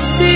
see